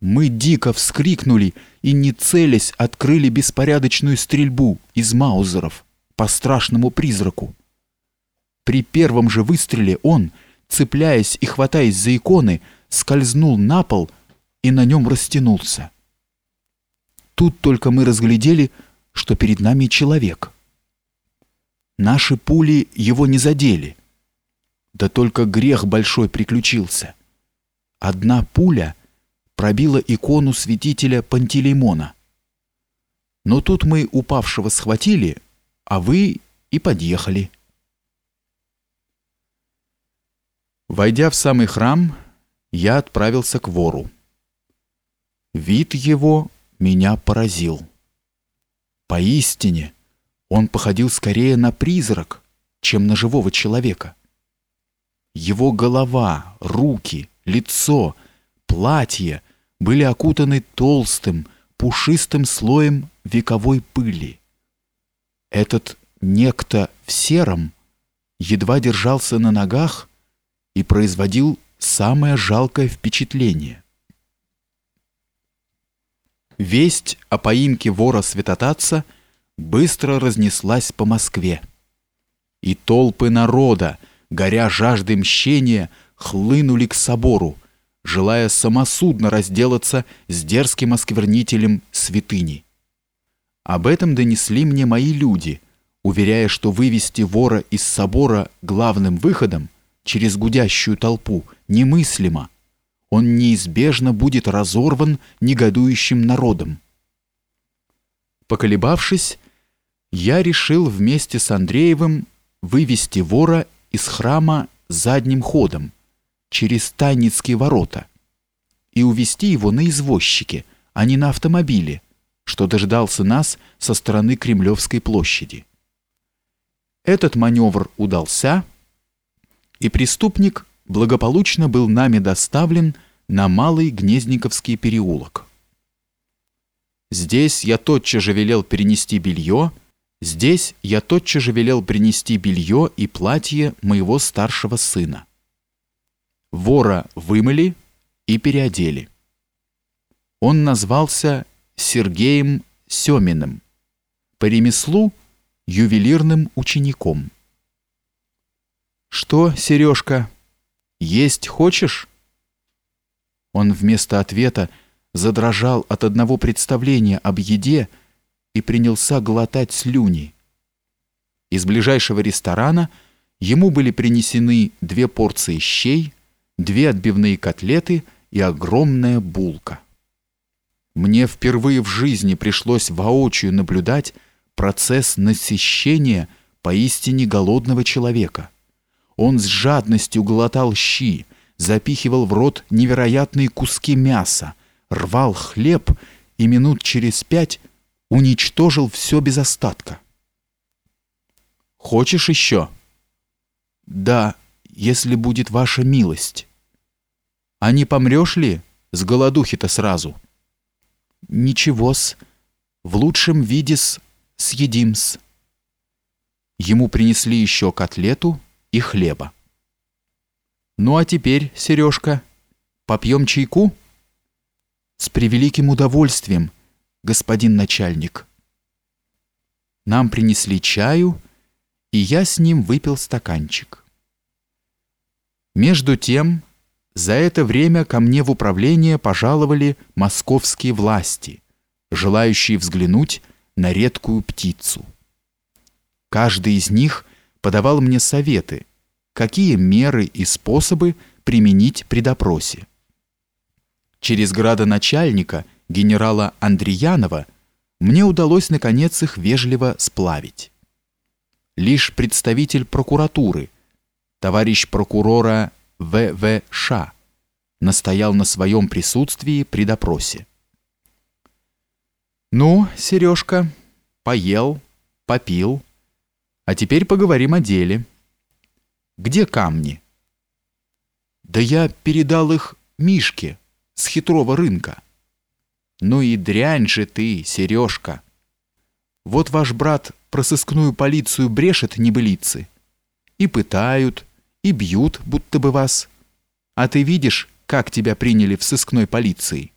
Мы дико вскрикнули и, не целясь, открыли беспорядочную стрельбу из маузеров по страшному призраку. При первом же выстреле он, цепляясь и хватаясь за иконы, скользнул на пол и на нем растянулся. Тут только мы разглядели, что перед нами человек. Наши пули его не задели. Да только грех большой приключился. Одна пуля пробила икону святителя Пантелеймона. Но тут мы упавшего схватили, а вы и подъехали. Войдя в самый храм, я отправился к вору. Вид его меня поразил. Поистине, он походил скорее на призрак, чем на живого человека. Его голова, руки, лицо, платье были окутаны толстым, пушистым слоем вековой пыли. Этот некто в сером едва держался на ногах и производил самое жалкое впечатление. Весть о поимке вора Святотатца быстро разнеслась по Москве. И толпы народа, горя жаждой мщения, хлынули к собору, желая самосудно разделаться с дерзким осквернителем святыни. Об этом донесли мне мои люди, уверяя, что вывести вора из собора главным выходом через гудящую толпу немыслимо. Он неизбежно будет разорван негодующим народом. Поколебавшись, я решил вместе с Андреевым вывести вора из храма задним ходом, через Тайницкие ворота и увести его на извозчике, а не на автомобиле, что дождался нас со стороны Кремлевской площади. Этот маневр удался, и преступник благополучно был нами доставлен на Малый Гнезниковский переулок. Здесь я тотчас же велел перенести белье, здесь я тотчас же велел принести белье и платье моего старшего сына. Вора вымыли и переодели. Он назвался Сергеем Семиным, по ремеслу ювелирным учеником. «Что, Сережка, есть хочешь?» Он вместо ответа задрожал от одного представления об еде и принялся глотать слюни. Из ближайшего ресторана ему были принесены две порции щей, две отбивные котлеты и огромная булка. Мне впервые в жизни пришлось воочию наблюдать процесс насыщения поистине голодного человека. Он с жадностью глотал щи, запихивал в рот невероятные куски мяса, рвал хлеб и минут через пять уничтожил все без остатка. «Хочешь еще?» «Да, если будет ваша милость». А не помрешь ли с голодухи-то сразу? Ничего-с, в лучшем виде-с съедим-с. Ему принесли еще котлету и хлеба. Ну а теперь, Сережка, попьем чайку? С превеликим удовольствием, господин начальник. Нам принесли чаю, и я с ним выпил стаканчик. Между тем за это время ко мне в управление пожаловали московские власти, желающие взглянуть на редкую птицу. Каждый из них подавал мне советы, какие меры и способы применить при допросе. Через градоначальника генерала Андреянова мне удалось наконец их вежливо сплавить. Лишь представитель прокуратуры, товарищ прокурора в.В. Ша настоял на своем присутствии при допросе. «Ну, Сережка, поел, попил, а теперь поговорим о деле. Где камни?» «Да я передал их Мишке с хитрого рынка». «Ну и дрянь же ты, Сережка!» «Вот ваш брат про сыскную полицию брешет небылицы. И пытают, и бьют, будто бы вас. А ты видишь, как тебя приняли в сыскной полиции?»